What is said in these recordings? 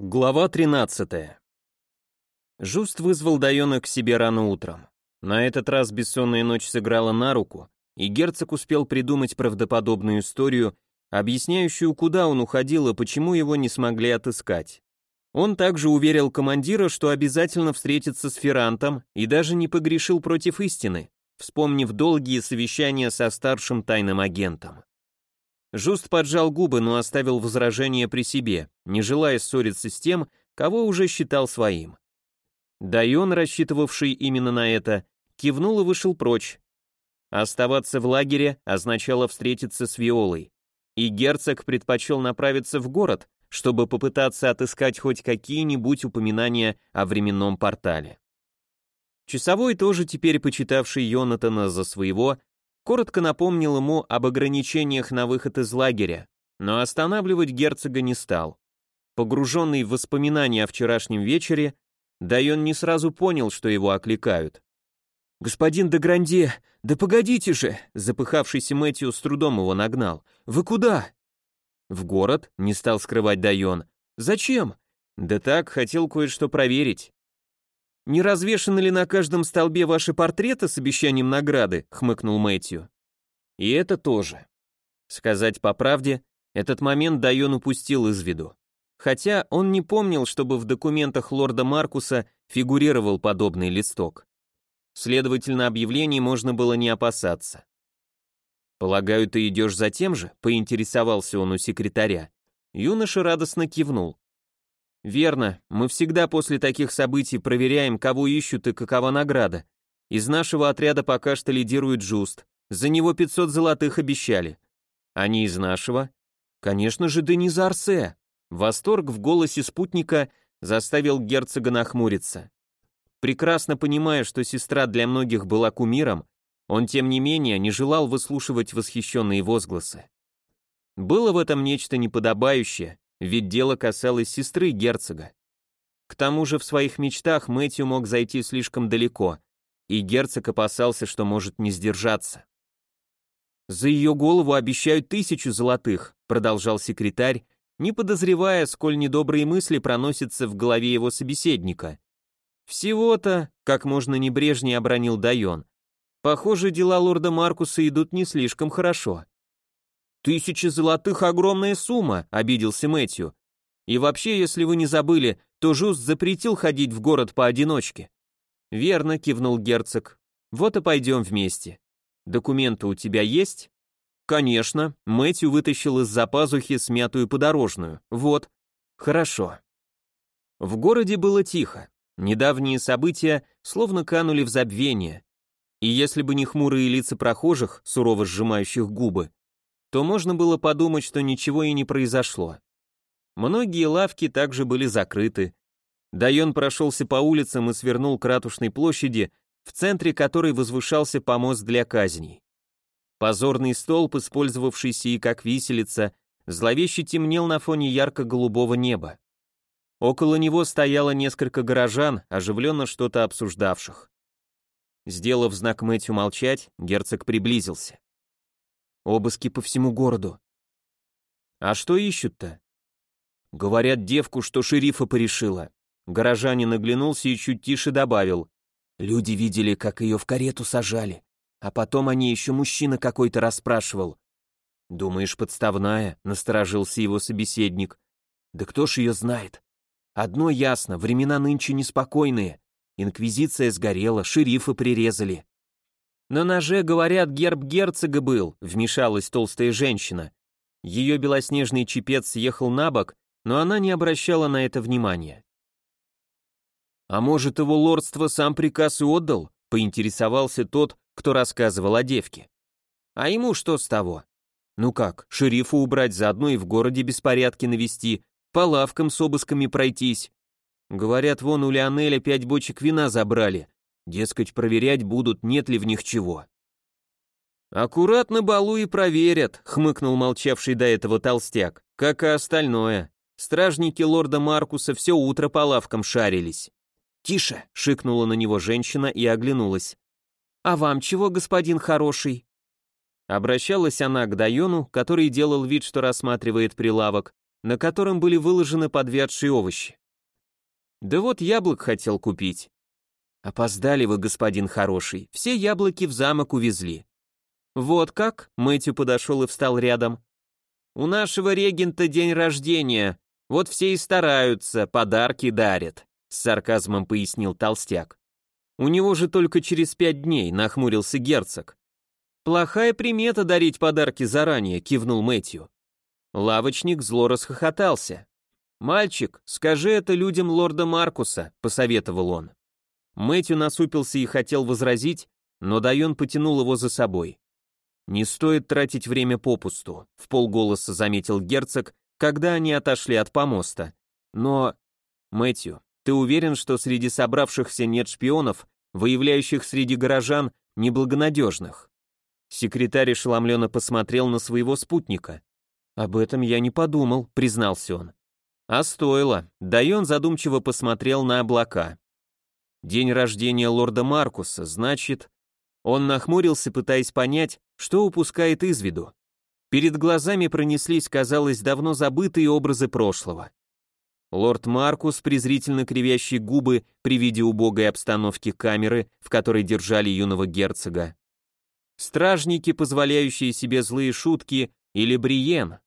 Глава 13. Жуст вызвал Дайона к себе рано утром. На этот раз бессонная ночь сыграла на руку, и герцог успел придумать правдоподобную историю, объясняющую, куда он уходил и почему его не смогли отыскать. Он также уверил командира, что обязательно встретится с Феррантом и даже не погрешил против истины, вспомнив долгие совещания со старшим тайным агентом. Жуст поджал губы, но оставил возражение при себе, не желая ссориться с тем, кого уже считал своим. Дайон, рассчитывавший именно на это, кивнул и вышел прочь. Оставаться в лагере означало встретиться с Виолой, и герцог предпочел направиться в город, чтобы попытаться отыскать хоть какие-нибудь упоминания о временном портале. Часовой, тоже теперь почитавший Йонатана за своего, коротко напомнил ему об ограничениях на выход из лагеря, но останавливать герцога не стал. Погруженный в воспоминания о вчерашнем вечере, Дайон не сразу понял, что его окликают. «Господин де Гранде, да погодите же!» Запыхавшийся Мэтью с трудом его нагнал. «Вы куда?» «В город», — не стал скрывать Дайон. «Зачем?» «Да так, хотел кое-что проверить». «Не развешаны ли на каждом столбе ваши портреты с обещанием награды?» — хмыкнул Мэтью. «И это тоже». Сказать по правде, этот момент Дайон упустил из виду. Хотя он не помнил, чтобы в документах лорда Маркуса фигурировал подобный листок. Следовательно, объявлений можно было не опасаться. «Полагаю, ты идешь за тем же?» — поинтересовался он у секретаря. Юноша радостно кивнул. Верно, мы всегда после таких событий проверяем, кого ищут и какова награда. Из нашего отряда пока что лидирует Джуст. За него 500 золотых обещали. Они из нашего? Конечно же, Дениза Арсе. Восторг в голосе спутника заставил герцога нахмуриться. Прекрасно понимая, что сестра для многих была кумиром, он, тем не менее, не желал выслушивать восхищенные возгласы. Было в этом нечто неподобающее, ведь дело касалось сестры герцога. К тому же в своих мечтах Мэтью мог зайти слишком далеко, и герцог опасался, что может не сдержаться. «За ее голову обещают тысячу золотых», продолжал секретарь, не подозревая, сколь недобрые мысли проносятся в голове его собеседника. «Всего-то», как можно небрежнее обронил Дайон, «похоже, дела лорда Маркуса идут не слишком хорошо». «Тысяча золотых — огромная сумма», — обиделся Мэтью. «И вообще, если вы не забыли, то Жуст запретил ходить в город поодиночке». «Верно», — кивнул герцог. «Вот и пойдем вместе. Документы у тебя есть?» «Конечно», — Мэтью вытащил из-за пазухи смятую подорожную. «Вот». «Хорошо». В городе было тихо. Недавние события словно канули в забвение. И если бы не хмурые лица прохожих, сурово сжимающих губы, то можно было подумать, что ничего и не произошло. Многие лавки также были закрыты. Дайон прошелся по улицам и свернул к ратушной площади, в центре которой возвышался помост для казней. Позорный столб, использовавшийся и как виселица, зловеще темнел на фоне ярко-голубого неба. Около него стояло несколько горожан, оживленно что-то обсуждавших. Сделав знак Мэтью молчать, герцог приблизился. Обыски по всему городу. А что ищут-то? Говорят девку, что шерифа порешила. Горожанин оглянулся и чуть тише добавил. Люди видели, как ее в карету сажали. А потом они еще мужчина какой-то расспрашивал. «Думаешь, подставная?» — насторожился его собеседник. «Да кто ж ее знает? Одно ясно, времена нынче неспокойные. Инквизиция сгорела, шерифа прирезали. «На ноже, говорят, герб герцога был», — вмешалась толстая женщина. Ее белоснежный чепец съехал на бок, но она не обращала на это внимания. «А может, его лордство сам приказ и отдал?» — поинтересовался тот, кто рассказывал о девке. «А ему что с того?» «Ну как, шерифа убрать заодно и в городе беспорядки навести, по лавкам с обысками пройтись. Говорят, вон у Леонеля пять бочек вина забрали, Дескать, проверять будут, нет ли в них чего. «Аккуратно балу и проверят», — хмыкнул молчавший до этого толстяк, как и остальное. Стражники лорда Маркуса все утро по лавкам шарились. «Тише!» — шикнула на него женщина и оглянулась. «А вам чего, господин хороший?» Обращалась она к Дайону, который делал вид, что рассматривает прилавок, на котором были выложены подвядшие овощи. Да вот яблок хотел купить. Опоздали вы, господин хороший, все яблоки в замок увезли. Вот как? Мэтью подошел и встал рядом. У нашего регента день рождения, вот все и стараются, подарки дарят, с сарказмом пояснил толстяк. У него же только через пять дней, нахмурился герцог. Плохая примета дарить подарки заранее, кивнул Мэтью. Лавочник зло расхохотался. «Мальчик, скажи это людям лорда Маркуса», — посоветовал он. Мэтью насупился и хотел возразить, но Дайон потянул его за собой. «Не стоит тратить время попусту», — в полголоса заметил герцог, когда они отошли от помоста. «Но...» «Мэтью, ты уверен, что среди собравшихся нет шпионов, выявляющих среди горожан неблагонадежных?» Секретарь ошеломленно посмотрел на своего спутника. «Об этом я не подумал», — признался он. А стоило. Дайон задумчиво посмотрел на облака. День рождения лорда Маркуса, значит... Он нахмурился, пытаясь понять, что упускает из виду. Перед глазами пронеслись, казалось, давно забытые образы прошлого. Лорд Маркус, презрительно кривящий губы при виде убогой обстановки камеры, в которой держали юного герцога. Стражники, позволяющие себе злые шутки, или Бриен,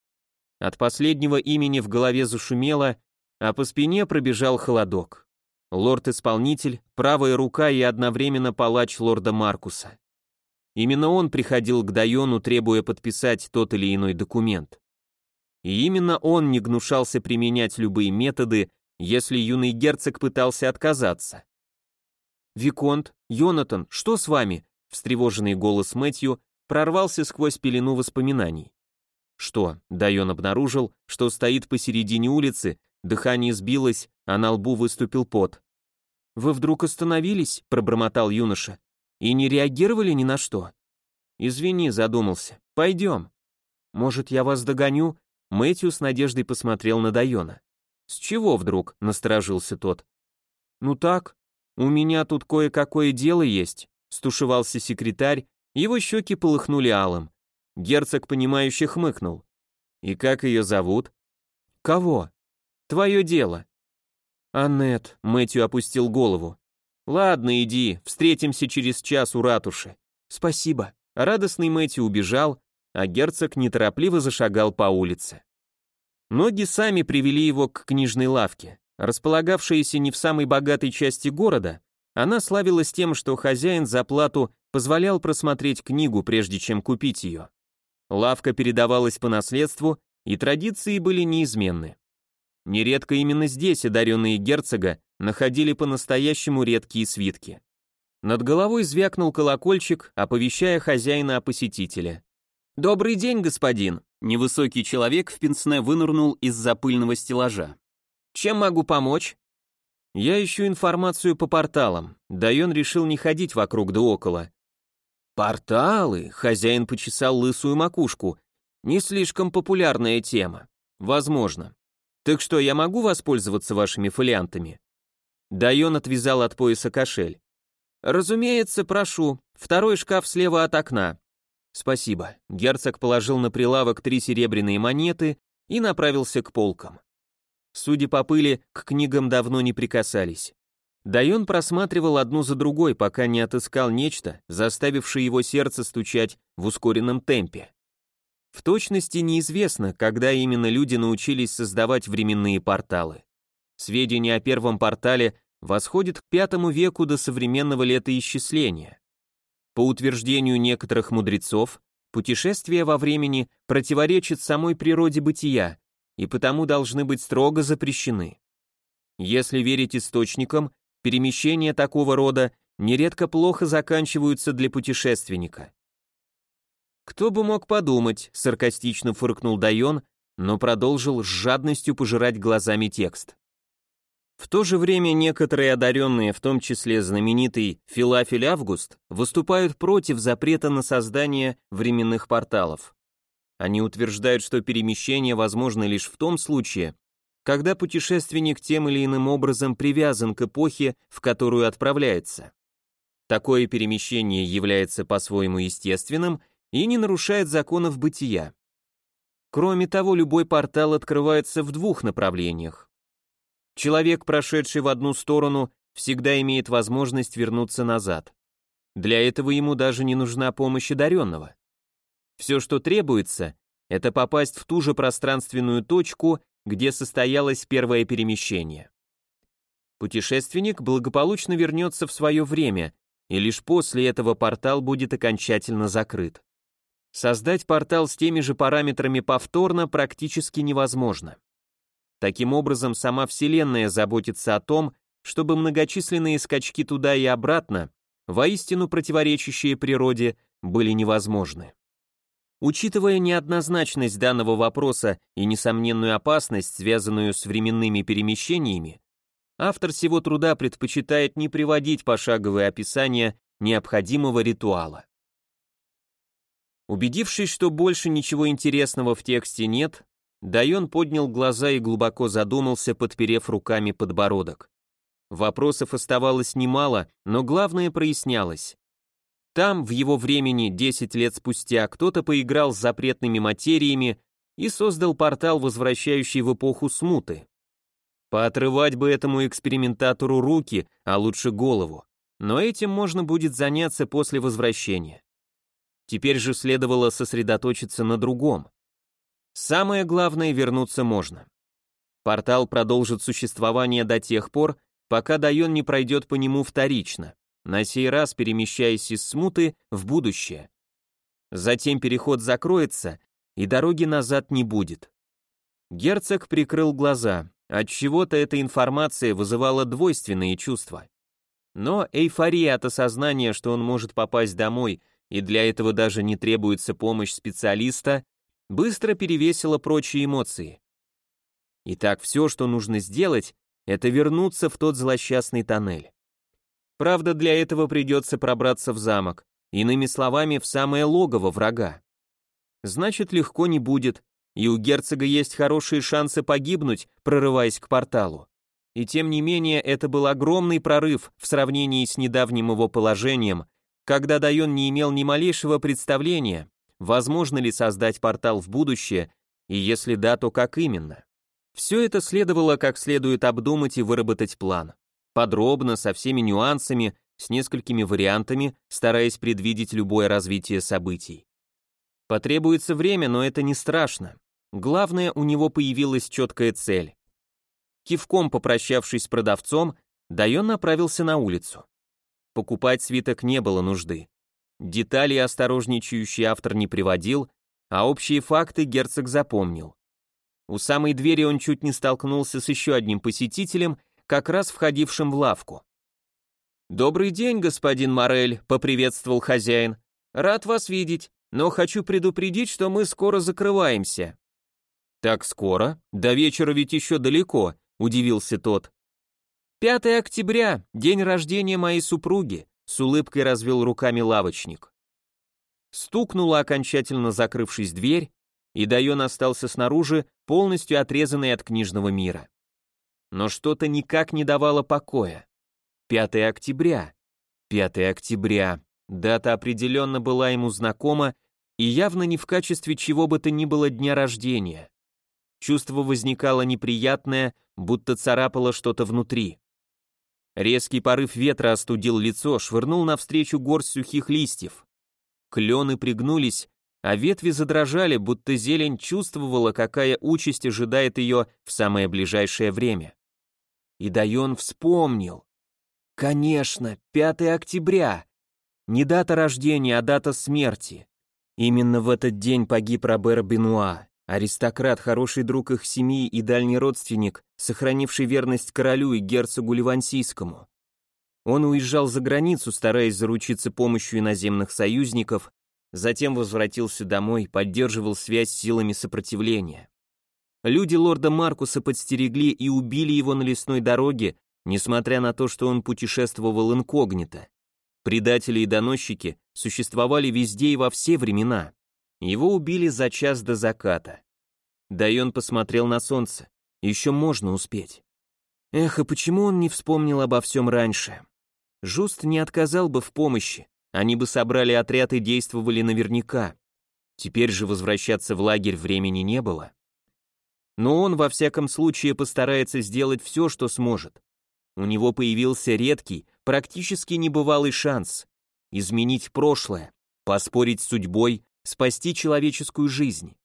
от последнего имени в голове зашумело, а по спине пробежал холодок. Лорд-исполнитель, правая рука и одновременно палач лорда Маркуса. Именно он приходил к Дайону, требуя подписать тот или иной документ. И именно он не гнушался применять любые методы, если юный герцог пытался отказаться. «Виконт, Йонатан, что с вами?» Встревоженный голос Мэтью прорвался сквозь пелену воспоминаний. Что, Дайон обнаружил, что стоит посередине улицы, дыхание сбилось, а на лбу выступил пот. «Вы вдруг остановились?» — пробормотал юноша. «И не реагировали ни на что?» «Извини», — задумался. «Пойдем». «Может, я вас догоню?» Мэтью с надеждой посмотрел на Дайона. «С чего вдруг?» — насторожился тот. «Ну так, у меня тут кое-какое дело есть», — стушевался секретарь, его щеки полыхнули алым. Герцог, понимающе хмыкнул. «И как ее зовут?» «Кого?» «Твое дело». «Аннет», — Мэтью опустил голову. «Ладно, иди, встретимся через час у ратуши». «Спасибо». Радостный Мэтью убежал, а герцог неторопливо зашагал по улице. Ноги сами привели его к книжной лавке. Располагавшаяся не в самой богатой части города, она славилась тем, что хозяин за плату позволял просмотреть книгу, прежде чем купить ее. Лавка передавалась по наследству, и традиции были неизменны. Нередко именно здесь одаренные герцога находили по-настоящему редкие свитки. Над головой звякнул колокольчик, оповещая хозяина о посетителе. «Добрый день, господин!» Невысокий человек в пенсне вынырнул из-за пыльного стеллажа. «Чем могу помочь?» «Я ищу информацию по порталам». Дайон решил не ходить вокруг да около. Порталы, хозяин почесал лысую макушку. Не слишком популярная тема. Возможно. Так что, я могу воспользоваться вашими фолиантами? Дайон отвязал от пояса кошель. Разумеется, прошу. Второй шкаф слева от окна. Спасибо. Герцог положил на прилавок три серебряные монеты и направился к полкам. Судя по пыли, к книгам давно не прикасались. Дайон просматривал одну за другой, пока не отыскал нечто, заставившее его сердце стучать в ускоренном темпе. В точности неизвестно, когда именно люди научились создавать временные порталы. Сведения о первом портале восходят к пятому веку до современного летоисчисления. По утверждению некоторых мудрецов, путешествия во времени противоречат самой природе бытия и потому должны быть строго запрещены. Если верить источникам, перемещения такого рода нередко плохо заканчиваются для путешественника. «Кто бы мог подумать», — саркастично фыркнул Дайон, но продолжил с жадностью пожирать глазами текст. В то же время некоторые одаренные, в том числе знаменитый Филафель Август, выступают против запрета на создание временных порталов. Они утверждают, что перемещение возможно лишь в том случае, когда путешественник тем или иным образом привязан к эпохе, в которую отправляется. Такое перемещение является по-своему естественным и не нарушает законов бытия. Кроме того, любой портал открывается в двух направлениях. Человек, прошедший в одну сторону, всегда имеет возможность вернуться назад. Для этого ему даже не нужна помощь одаренного. Все, что требуется, это попасть в ту же пространственную точку, где состоялось первое перемещение. Путешественник благополучно вернется в свое время, и лишь после этого портал будет окончательно закрыт. Создать портал с теми же параметрами повторно практически невозможно. Таким образом, сама Вселенная заботится о том, чтобы многочисленные скачки туда и обратно, воистину противоречащие природе, были невозможны. Учитывая неоднозначность данного вопроса и несомненную опасность, связанную с временными перемещениями, автор всего труда предпочитает не приводить пошаговое описание необходимого ритуала. Убедившись, что больше ничего интересного в тексте нет, Дайон поднял глаза и глубоко задумался, подперев руками подбородок. Вопросов оставалось немало, но главное прояснялось. Там, в его времени, 10 лет спустя, кто-то поиграл с запретными материями и создал портал, возвращающий в эпоху смуты. Поотрывать бы этому экспериментатору руки, а лучше голову. Но этим можно будет заняться после возвращения. Теперь же следовало сосредоточиться на другом. Самое главное, вернуться можно. Портал продолжит существование до тех пор, пока Дайон не пройдет по нему вторично, на сей раз перемещаясь из смуты в будущее. Затем переход закроется, и дороги назад не будет. Герцог прикрыл глаза, от чего-то эта информация вызывала двойственные чувства. Но эйфория от осознания, что он может попасть домой и для этого даже не требуется помощь специалиста, быстро перевесила прочие эмоции. Итак, все, что нужно сделать, это вернуться в тот злосчастный тоннель. Правда, для этого придется пробраться в замок, иными словами, в самое логово врага. Значит, легко не будет, и у герцога есть хорошие шансы погибнуть, прорываясь к порталу. И тем не менее, это был огромный прорыв в сравнении с недавним его положением, когда Дайон не имел ни малейшего представления, возможно ли создать портал в будущее, и если да, то как именно. Все это следовало как следует обдумать и выработать план. Подробно, со всеми нюансами, с несколькими вариантами, стараясь предвидеть любое развитие событий. Потребуется время, но это не страшно. Главное, у него появилась четкая цель. Кивком попрощавшись с продавцом, Дайон направился на улицу. Покупать свиток не было нужды. Детали осторожничающий автор не приводил, а общие факты герцог запомнил. У самой двери он чуть не столкнулся с еще одним посетителем, как раз входившим в лавку. «Добрый день, господин Морель», — поприветствовал хозяин. «Рад вас видеть, но хочу предупредить, что мы скоро закрываемся». «Так скоро? До вечера ведь еще далеко», — удивился тот. 5 октября, день рождения моей супруги, с улыбкой развел руками лавочник. Стукнула окончательно закрывшись дверь, и Дайон остался снаружи, полностью отрезанный от книжного мира. Но что-то никак не давало покоя. 5 октября. 5 октября. Дата определенно была ему знакома, и явно не в качестве чего бы то ни было дня рождения. Чувство возникало неприятное, будто царапало что-то внутри. Резкий порыв ветра остудил лицо, швырнул навстречу горсть сухих листьев. Клены пригнулись, а ветви задрожали, будто зелень чувствовала, какая участь ожидает ее в самое ближайшее время. И Дайон вспомнил. Конечно, 5 октября. Не дата рождения, а дата смерти. Именно в этот день погиб Робер Бенуа. Аристократ, хороший друг их семьи и дальний родственник, сохранивший верность королю и герцогу Ливансийскому. Он уезжал за границу, стараясь заручиться помощью иноземных союзников, затем возвратился домой, поддерживал связь с силами сопротивления. Люди лорда Маркуса подстерегли и убили его на лесной дороге, несмотря на то, что он путешествовал инкогнито. Предатели и доносчики существовали везде и во все времена. Его убили за час до заката. Дайон посмотрел на солнце. Еще можно успеть. Эх, и почему он не вспомнил обо всем раньше? Жуст не отказал бы в помощи. Они бы собрали отряд и действовали наверняка. Теперь же возвращаться в лагерь времени не было. Но он во всяком случае постарается сделать все, что сможет. У него появился редкий, практически небывалый шанс изменить прошлое, поспорить с судьбой, спасти человеческую жизнь.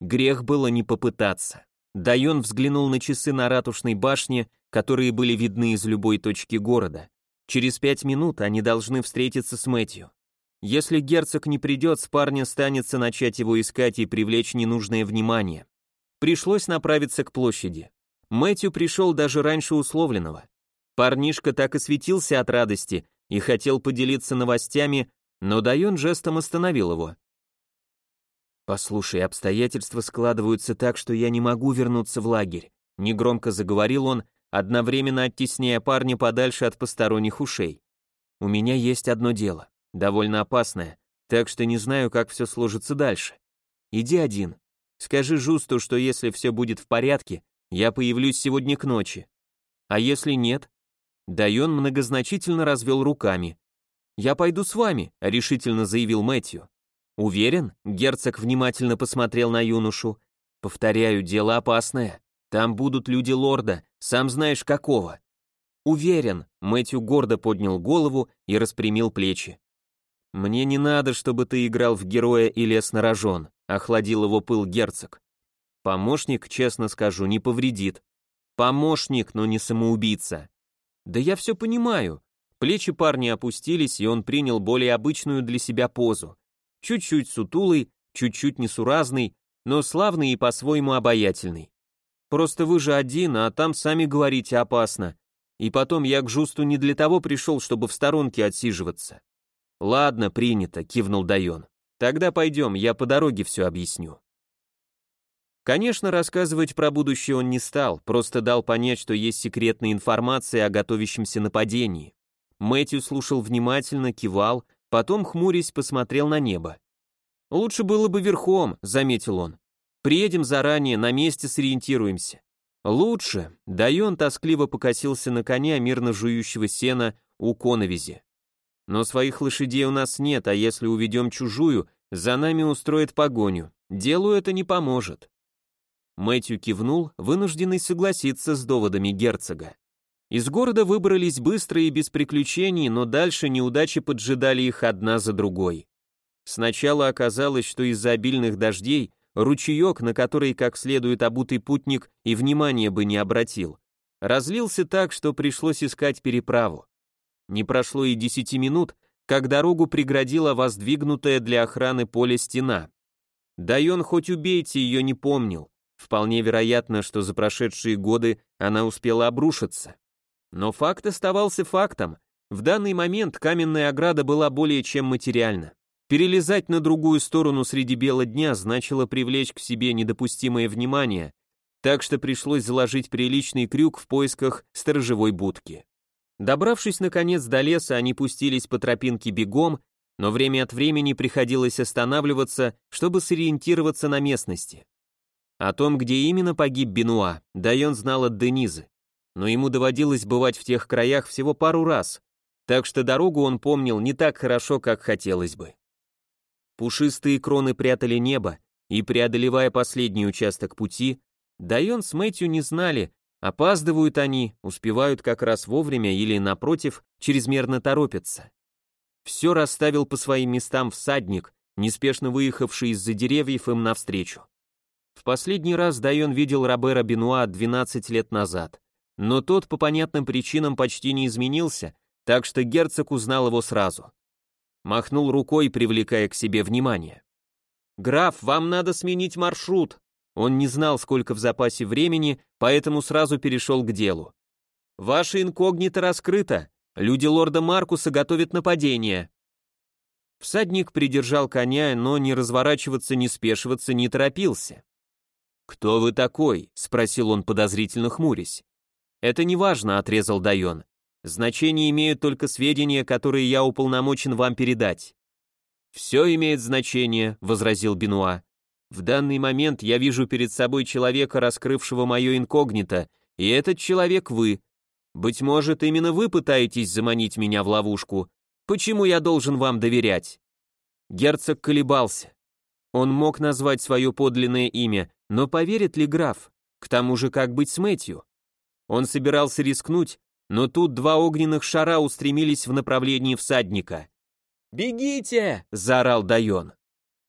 Грех было не попытаться. Дайон взглянул на часы на ратушной башне, которые были видны из любой точки города. Через пять минут они должны встретиться с Мэтью. Если герцог не придет, с парня станется начать его искать и привлечь ненужное внимание. Пришлось направиться к площади. Мэтью пришел даже раньше условленного. Парнишка так и светился от радости и хотел поделиться новостями, но Дайон жестом остановил его. «Послушай, обстоятельства складываются так, что я не могу вернуться в лагерь», негромко заговорил он, одновременно оттесняя парня подальше от посторонних ушей. «У меня есть одно дело, довольно опасное, так что не знаю, как все сложится дальше. Иди один. Скажи Жусту, что если все будет в порядке, я появлюсь сегодня к ночи. А если нет?» Дайон многозначительно развел руками. «Я пойду с вами», — решительно заявил Мэтью. «Уверен?» — герцог внимательно посмотрел на юношу. «Повторяю, дело опасное. Там будут люди лорда, сам знаешь какого». «Уверен», — Мэтью гордо поднял голову и распрямил плечи. «Мне не надо, чтобы ты играл в героя и лес на рожон», — охладил его пыл герцог. «Помощник, честно скажу, не повредит. Помощник, но не самоубийца». «Да я все понимаю». Плечи парня опустились, и он принял более обычную для себя позу. Чуть-чуть сутулый, чуть-чуть несуразный, но славный и по-своему обаятельный. Просто вы же один, а там сами говорите опасно. И потом я к Жусту не для того пришел, чтобы в сторонке отсиживаться. Ладно, принято, кивнул Дайон. Тогда пойдем, я по дороге все объясню. Конечно, рассказывать про будущее он не стал, просто дал понять, что есть секретная информация о готовящемся нападении. Мэтью слушал внимательно, кивал, Потом, хмурясь, посмотрел на небо. «Лучше было бы верхом», — заметил он. «Приедем заранее, на месте сориентируемся». «Лучше», — Дайон тоскливо покосился на коня, мирно жующего сена у коновизи. «Но своих лошадей у нас нет, а если уведем чужую, за нами устроят погоню. Делу это не поможет». Мэтью кивнул, вынужденный согласиться с доводами герцога. Из города выбрались быстро и без приключений, но дальше неудачи поджидали их одна за другой. Сначала оказалось, что из-за обильных дождей ручеек, на который как следует обутый путник и внимания бы не обратил, разлился так, что пришлось искать переправу. Не прошло и десяти минут, как дорогу преградила воздвигнутая для охраны поле стена. Дайон хоть убейте ее не помнил, вполне вероятно, что за прошедшие годы она успела обрушиться. Но факт оставался фактом. В данный момент каменная ограда была более чем материальна. Перелезать на другую сторону среди бела дня значило привлечь к себе недопустимое внимание, так что пришлось заложить приличный крюк в поисках сторожевой будки. Добравшись наконец до леса, они пустились по тропинке бегом, но время от времени приходилось останавливаться, чтобы сориентироваться на местности. О том, где именно погиб Бенуа, Дайон знал от Денизы но ему доводилось бывать в тех краях всего пару раз, так что дорогу он помнил не так хорошо, как хотелось бы. Пушистые кроны прятали небо, и, преодолевая последний участок пути, Дайон с Мэтью не знали, опаздывают они, успевают как раз вовремя или, напротив, чрезмерно торопятся. Все расставил по своим местам всадник, неспешно выехавший из-за деревьев им навстречу. В последний раз Дайон видел Робера Бенуа 12 лет назад но тот по понятным причинам почти не изменился, так что герцог узнал его сразу. Махнул рукой, привлекая к себе внимание. «Граф, вам надо сменить маршрут!» Он не знал, сколько в запасе времени, поэтому сразу перешел к делу. «Ваше инкогнито раскрыто. Люди лорда Маркуса готовят нападение». Всадник придержал коня, но ни разворачиваться, ни спешиваться не торопился. «Кто вы такой?» — спросил он, подозрительно хмурясь. «Это не важно», — отрезал Дайон. «Значение имеют только сведения, которые я уполномочен вам передать». «Все имеет значение», — возразил Бенуа. «В данный момент я вижу перед собой человека, раскрывшего мое инкогнито, и этот человек вы. Быть может, именно вы пытаетесь заманить меня в ловушку. Почему я должен вам доверять?» Герцог колебался. Он мог назвать свое подлинное имя, но поверит ли граф? К тому же, как быть с Мэтью? Он собирался рискнуть, но тут два огненных шара устремились в направлении всадника. «Бегите!» — заорал Дайон.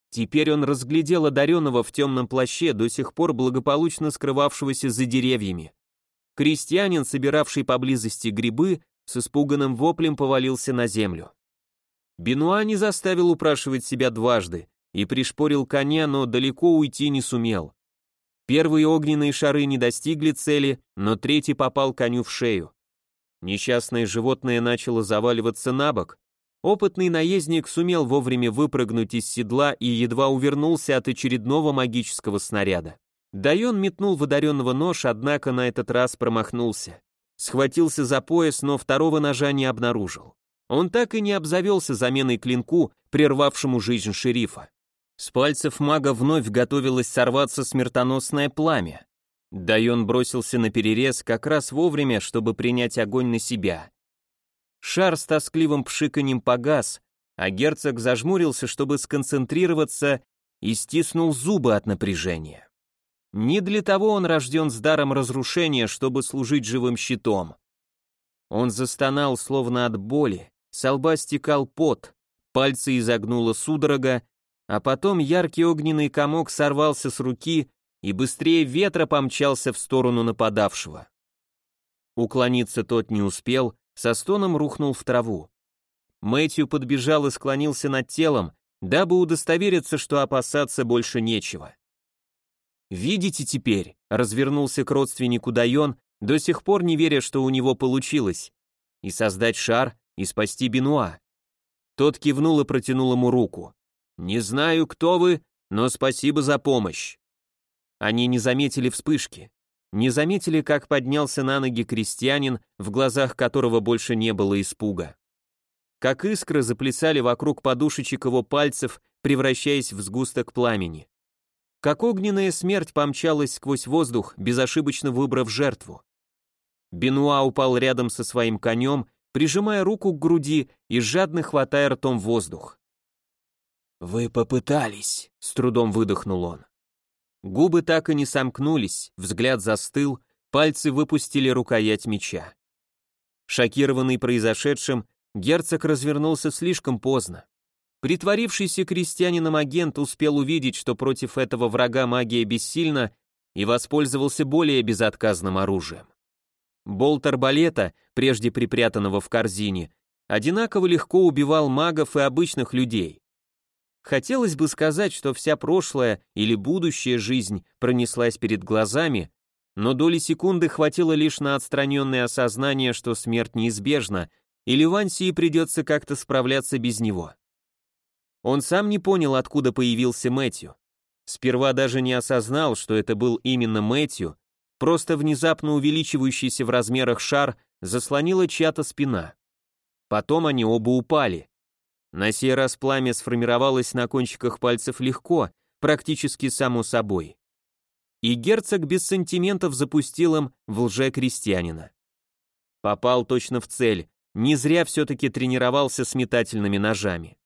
Теперь он разглядел одаренного в темном плаще, до сих пор благополучно скрывавшегося за деревьями. Крестьянин, собиравший поблизости грибы, с испуганным воплем повалился на землю. Бенуа не заставил упрашивать себя дважды и пришпорил коня, но далеко уйти не сумел. Первые огненные шары не достигли цели, но третий попал коню в шею. Несчастное животное начало заваливаться на бок. Опытный наездник сумел вовремя выпрыгнуть из седла и едва увернулся от очередного магического снаряда. Дайон метнул в одаренного нож, однако на этот раз промахнулся. Схватился за пояс, но второго ножа не обнаружил. Он так и не обзавелся заменой клинку, прервавшему жизнь шерифа. С пальцев мага вновь готовилось сорваться смертоносное пламя. Дайон бросился на перерез как раз вовремя, чтобы принять огонь на себя. Шар с тоскливым пшиканьем погас, а герцог зажмурился, чтобы сконцентрироваться, и стиснул зубы от напряжения. Не для того он рожден с даром разрушения, чтобы служить живым щитом. Он застонал, словно от боли, с лба стекал пот, пальцы изогнуло судорога, а потом яркий огненный комок сорвался с руки и быстрее ветра помчался в сторону нападавшего. Уклониться тот не успел, со стоном рухнул в траву. Мэтью подбежал и склонился над телом, дабы удостовериться, что опасаться больше нечего. «Видите теперь?» — развернулся к родственнику Дайон, до сих пор не веря, что у него получилось. И создать шар, и спасти Бенуа. Тот кивнул и протянул ему руку. «Не знаю, кто вы, но спасибо за помощь». Они не заметили вспышки, не заметили, как поднялся на ноги крестьянин, в глазах которого больше не было испуга. Как искры заплясали вокруг подушечек его пальцев, превращаясь в сгусток пламени. Как огненная смерть помчалась сквозь воздух, безошибочно выбрав жертву. Бенуа упал рядом со своим конем, прижимая руку к груди и жадно хватая ртом воздух. «Вы попытались», — с трудом выдохнул он. Губы так и не сомкнулись, взгляд застыл, пальцы выпустили рукоять меча. Шокированный произошедшим, герцог развернулся слишком поздно. Притворившийся крестьянином агент успел увидеть, что против этого врага магия бессильна, и воспользовался более безотказным оружием. Болт арбалета, прежде припрятанного в корзине, одинаково легко убивал магов и обычных людей. Хотелось бы сказать, что вся прошлая или будущая жизнь пронеслась перед глазами, но доли секунды хватило лишь на отстраненное осознание, что смерть неизбежна, и Ливансии придется как-то справляться без него. Он сам не понял, откуда появился Мэтью. Сперва даже не осознал, что это был именно Мэтью, просто внезапно увеличивающийся в размерах шар заслонила чья-то спина. Потом они оба упали. На сей раз пламя сформировалось на кончиках пальцев легко, практически само собой. И герцог без сантиментов запустил им в лже-крестьянина. Попал точно в цель, не зря все-таки тренировался с метательными ножами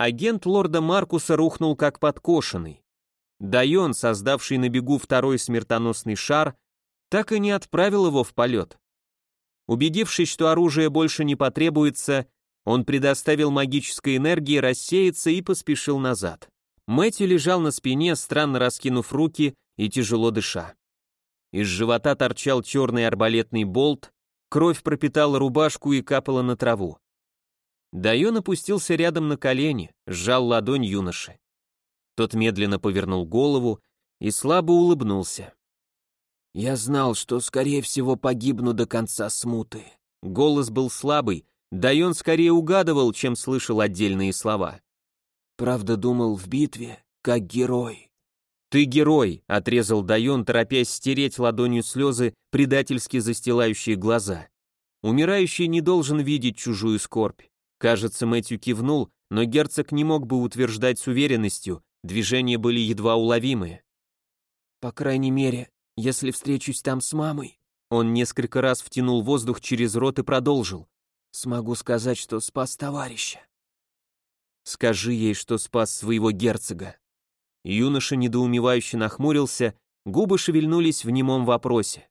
агент лорда Маркуса рухнул как подкошенный. Дайон, создавший на бегу второй смертоносный шар, так и не отправил его в полет. Убедившись, что оружие больше не потребуется, он предоставил магической энергии рассеяться и поспешил назад. Мэтью лежал на спине, странно раскинув руки и тяжело дыша. Из живота торчал черный арбалетный болт, кровь пропитала рубашку и капала на траву. Дайон опустился рядом на колени, сжал ладонь юноши. Тот медленно повернул голову и слабо улыбнулся. «Я знал, что, скорее всего, погибну до конца смуты». Голос был слабый, Дайон скорее угадывал, чем слышал отдельные слова. «Правда, думал в битве, как герой». «Ты герой», — отрезал Дайон, торопясь стереть ладонью слезы, предательски застилающие глаза. «Умирающий не должен видеть чужую скорбь. Кажется, Мэтью кивнул, но герцог не мог бы утверждать с уверенностью, движения были едва уловимые. «По крайней мере, если встречусь там с мамой...» Он несколько раз втянул воздух через рот и продолжил. «Смогу сказать, что спас товарища». «Скажи ей, что спас своего герцога», Юноша недоумевающе нахмурился, губы шевельнулись в немом вопросе.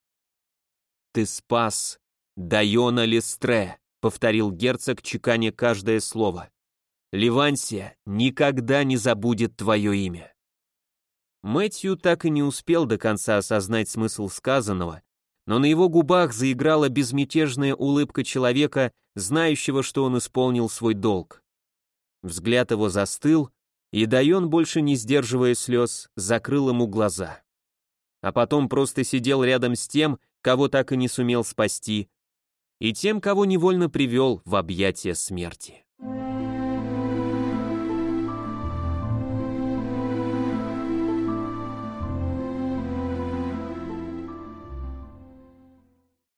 «Ты спас Дайона Лестре», — повторил герцог, чеканя каждое слово. «Ливансия никогда не забудет твое имя». Мэтью так и не успел до конца осознать смысл сказанного, но на его губах заиграла безмятежная улыбка человека, знающего, что он исполнил свой долг. Взгляд его застыл, и Дайон, больше не сдерживая слез, закрыл ему глаза. А потом просто сидел рядом с тем, кого так и не сумел спасти, и тем, кого невольно привел в объятия смерти.